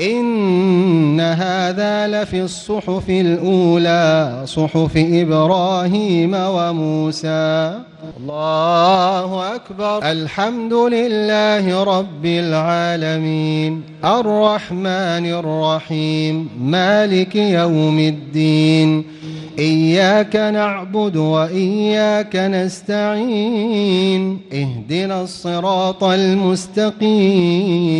إن هذا لفي الصحف الأولى صحف إبراهيم وموسى. الله أكبر. الحمد لله رب العالمين. الرحمن الرحيم. مالك يوم الدين. إياك نعبد وإياك نستعين. اهدنا الصراط المستقيم.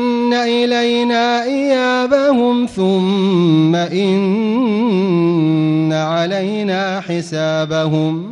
إلينا إيابهم ثم إن علينا حسابهم